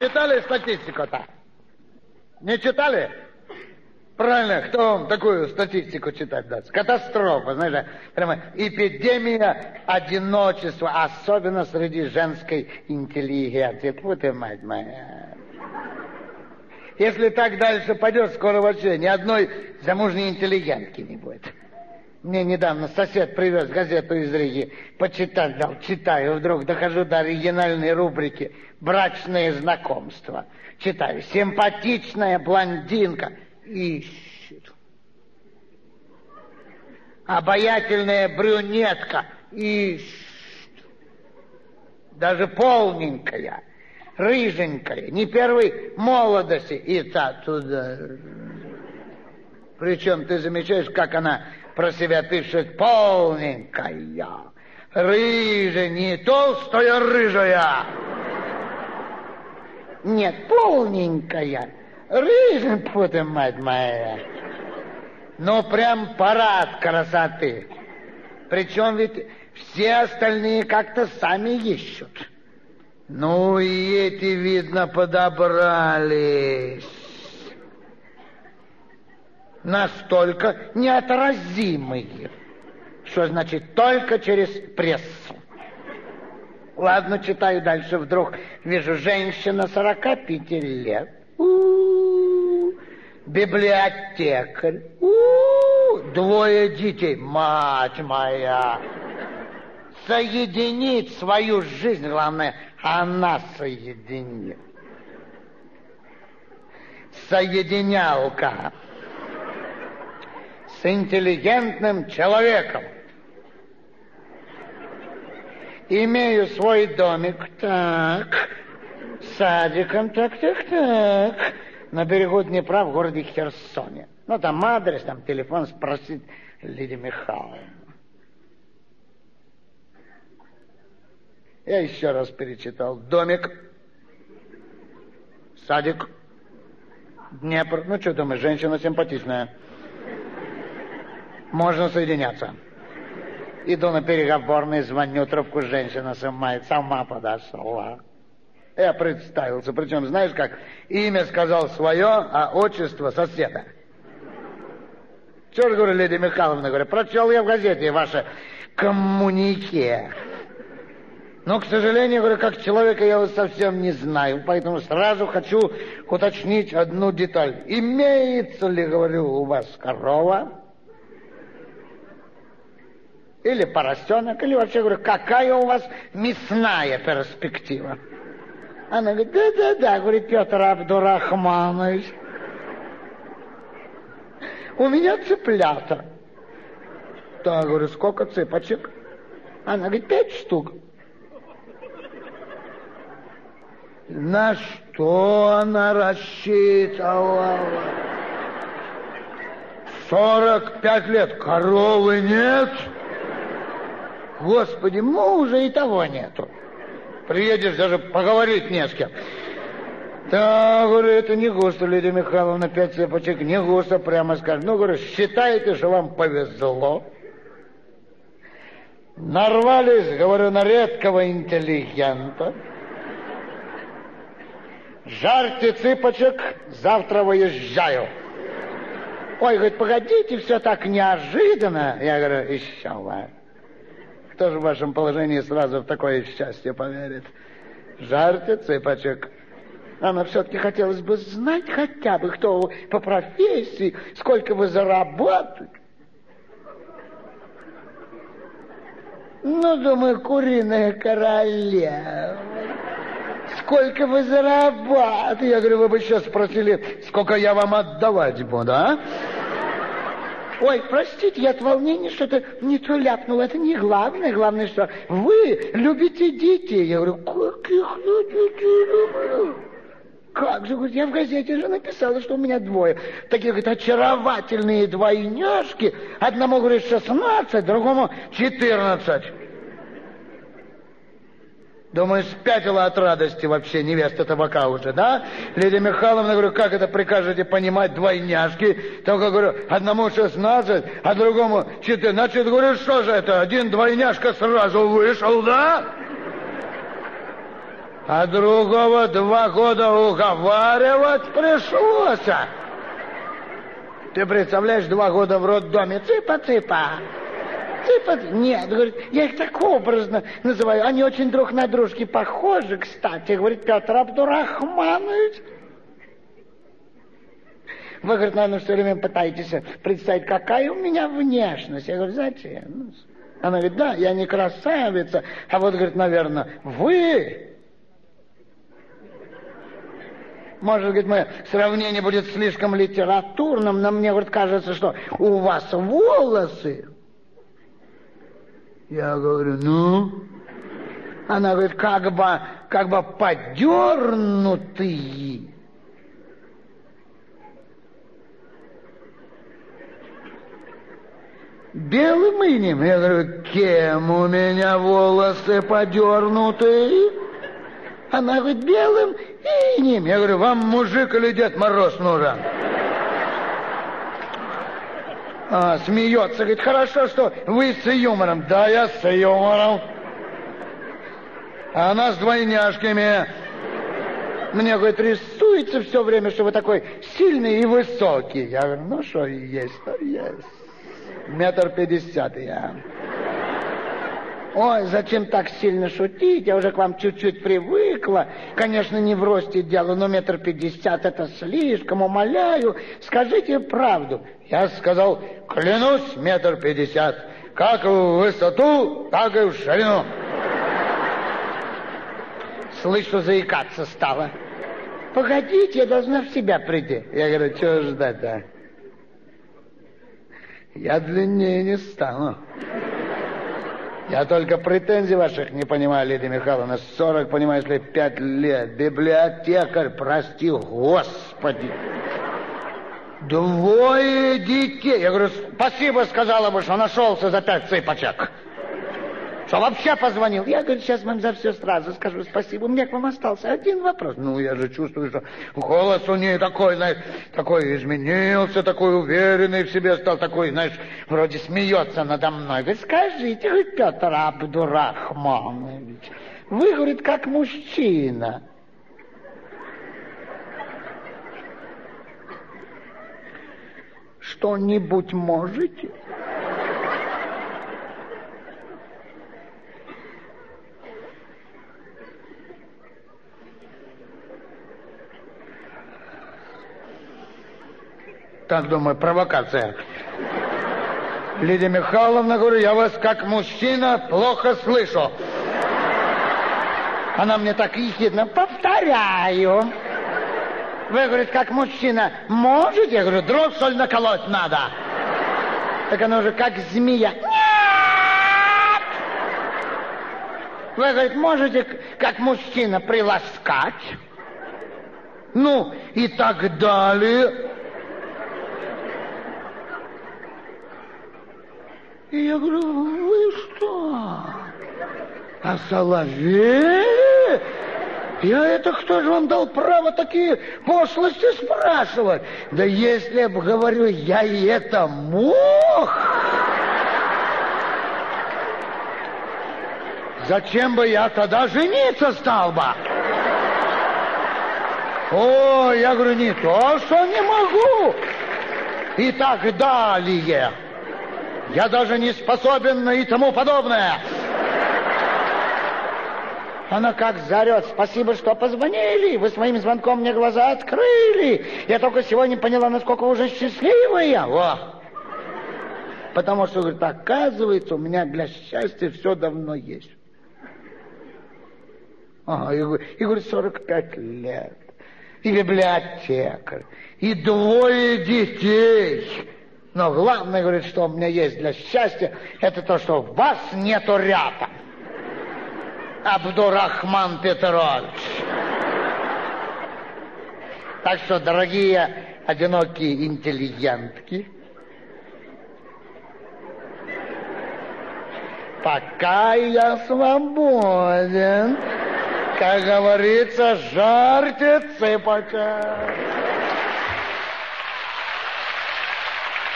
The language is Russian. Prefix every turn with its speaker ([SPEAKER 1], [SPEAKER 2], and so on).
[SPEAKER 1] Читали статистику-то? Не читали? Правильно, кто вам такую статистику читать даст? Катастрофа, знаешь, прямо эпидемия одиночества, особенно среди женской интеллигенции. Фу ты, мать моя. Если так дальше пойдет, скоро вообще ни одной замужней интеллигентки не будет. Мне недавно сосед привез газету из Риги. Почитать дал, читаю. Вдруг дохожу до оригинальной рубрики «Брачные знакомства». Читаю. Симпатичная блондинка ищет. Обаятельная брюнетка ищет. Даже полненькая, рыженькая, не первой молодости. И та туда. Причем ты замечаешь, как она про себя пишет полненькая, рыжая, не толстая рыжая. Нет, полненькая, рыжая, фу мать моя. Ну, прям парад красоты. Причем ведь все остальные как-то сами ищут. Ну, и эти, видно, подобрались настолько неотразимые, что значит только через прессу. Ладно, читаю дальше, вдруг вижу женщина 45 лет. У-у-у, библиотекарь. У-у-у, двое детей. Мать моя. Соединить свою жизнь, главное, она соединит. Соединялка с интеллигентным человеком. Имею свой домик, так, садиком, так, так, так, на берегу Днепра в городе Херсоне. Ну, там адрес, там телефон, спросить Лидия Михайловна. Я еще раз перечитал. Домик, садик, Днепр. Ну, что думаешь, женщина симпатичная можно соединяться. Иду на переговорный, звоню, трубку женщина снимает, сама подошла. Я представился, причем, знаешь как, имя сказал свое, а отчество соседа. Что же, говорю, Лидия Михайловна, говорю, прочел я в газете ваше коммунике. Но, к сожалению, говорю, как человека я вас совсем не знаю, поэтому сразу хочу уточнить одну деталь. Имеется ли, говорю, у вас корова? Или поросенок, или вообще, говорю, какая у вас мясная перспектива? Она говорит, да-да-да, говорит Петр Абдурахманович. У меня цыплята. Да, говорю, сколько цыпочек? Она говорит, пять штук. На что она рассчитывала? Сорок пять лет коровы нет. Господи, мужа и того нету. Приедешь, даже поговорить не с кем. Да, говорю, это не густо, Лидия Михайловна, пять цепочек, не густо, прямо скажем. Ну, говорю, считаете, что вам повезло? Нарвались, говорю, на редкого интеллигента. Жарьте цыпочек, завтра выезжаю. Ой, говорит, погодите, все так неожиданно. Я говорю, еще ладно. Кто же в вашем положении сразу в такое счастье поверит? Жарьте цыпочек. А но все-таки хотелось бы знать хотя бы, кто вы по профессии, сколько вы заработали. Ну, думаю, куриная королева. Сколько вы зарабатываете? Я говорю, вы бы сейчас спросили, сколько я вам отдавать буду, а? Ой, простите, я от волнения что-то не то ляпнул. Это не главное. Главное, что вы любите детей. Я говорю, как их я детей люблю? Как же, я в газете же написала, что у меня двое. Такие, говорит, очаровательные двойняшки. Одному, говорит, 16, другому 14. Думаю, спятила от радости вообще невеста табака уже, да? Лидия Михайловна, говорю, как это прикажете понимать двойняшки? Только, говорю, одному 16, а другому 14. Значит, говорю, что же это, один двойняшка сразу вышел, да? А другого два года уговаривать пришлось. Ты представляешь, два года в роддоме, цыпа-цыпа. Цыпа, нет, говорит, я их так образно называю. Они очень друг на дружке похожи, кстати, говорит Петр Абдурахманович. Вы, говорит, наверное, все время пытаетесь представить, какая у меня внешность. Я говорю, зачем? Она говорит, да, я не красавица, а вот, говорит, наверное, вы... Может, говорит, мое сравнение будет слишком литературным, но мне, говорит, кажется, что у вас волосы. Я говорю, ну? Она говорит, как бы, как бы подернутые. Белым инем. Я говорю, кем у меня волосы подернуты? Она говорит, белым инем. Я говорю, вам мужик или Дед Мороз нужен? А, смеется, говорит, хорошо, что вы с юмором. Да, я с юмором. А она с двойняшками. Мне, говорит, рисуется все время, что вы такой сильный и высокий. Я говорю, ну что есть, то есть метр пятьдесят я. Ой, зачем так сильно шутить? Я уже к вам чуть-чуть привыкла. Конечно, не в росте дело, но метр пятьдесят это слишком, умоляю. Скажите правду. Я сказал, клянусь, метр пятьдесят. Как в высоту, так и в ширину. Слышу, заикаться стала. Погодите, я должна в себя прийти. Я говорю, чего ждать-то? Я длиннее не стану. Я только претензий ваших не понимаю, Лидия Михайловна. Сорок, понимаешь ли, пять лет. Библиотекарь, прости, господи. Двое детей. Я говорю, спасибо сказала бы, что нашелся за пять цыпочек. Что вообще позвонил? Я, говорю, сейчас вам за все сразу скажу спасибо. У меня к вам остался один вопрос. Ну, я же чувствую, что голос у нее такой, знаешь, такой изменился, такой уверенный в себе стал, такой, знаешь, вроде смеется надо мной. Говорит, скажите, вы, Петр Абдурахманович, вы, говорит, как мужчина. Что-нибудь можете? Так, думаю, провокация. Лидия Михайловна, говорю, я вас как мужчина плохо слышу. Она мне так ехидно, повторяю. Вы, говорит, как мужчина, можете? Я говорю, дров, соль наколоть надо. Так она уже как змея. Нет! Вы, говорит, можете, как мужчина, приласкать? Ну, и так далее. И я говорю, вы что? А соловей? Я это кто же вам дал право такие пошлости спрашивать? Да если б, говорю, я и это мог... Зачем бы я тогда жениться стал бы? О, я говорю, не то, что не могу. И так далее. Я даже не способен и тому подобное. Она как зарет. Спасибо, что позвонили. Вы своим звонком мне глаза открыли. Я только сегодня поняла, насколько уже счастливая. Во. Потому что, говорит, оказывается, у меня для счастья все давно есть. Ага, и, и говорит, 45 лет. И библиотекарь. И двое детей. Но главное, говорит, что у меня есть для счастья, это то, что вас нету рядом. Абдурахман Петрович. Так что, дорогие одинокие интеллигентки, пока я свободен, как говорится, жарьте цыпочек.